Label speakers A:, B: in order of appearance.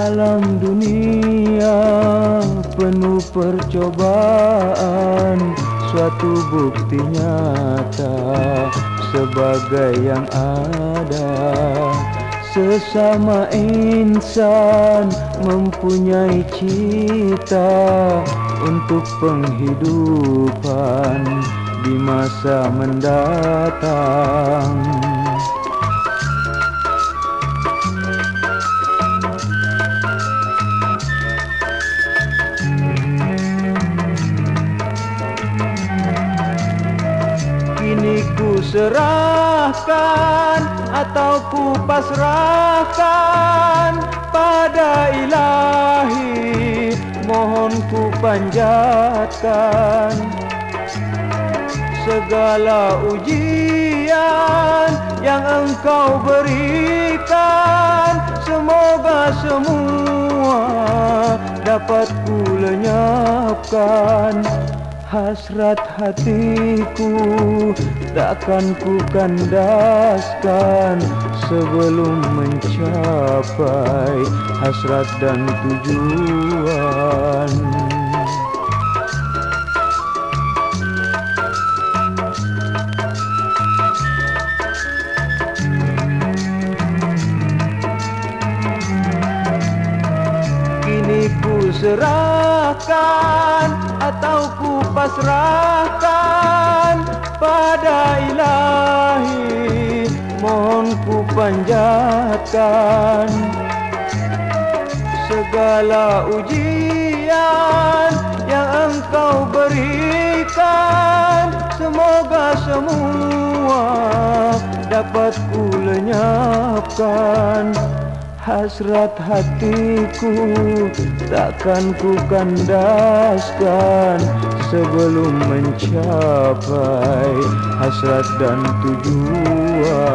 A: dalam dunia penuh percobaan suatu bukti nyata sebagai yang ada sesama insan mempunyai cita untuk penghidupan di masa mendatang. Kini ku serahkan atau ku pasrahkan pada ilahi. Mohon ku panjatkan segala ujian yang engkau berikan. Semoga semua dapat ku lenyapkan Hasrat hatiku takkan ku kandaskan Sebelum mencapai hasrat dan tujuan ku serahkan atau ku pasrahkan pada ilahi Mohon ku panjatkan segala ujian yang engkau berikan. Semoga semua dapat ku lenyapkan Hasrat hatiku takkan ku kandaskan Sebelum mencapai hasrat dan tujuan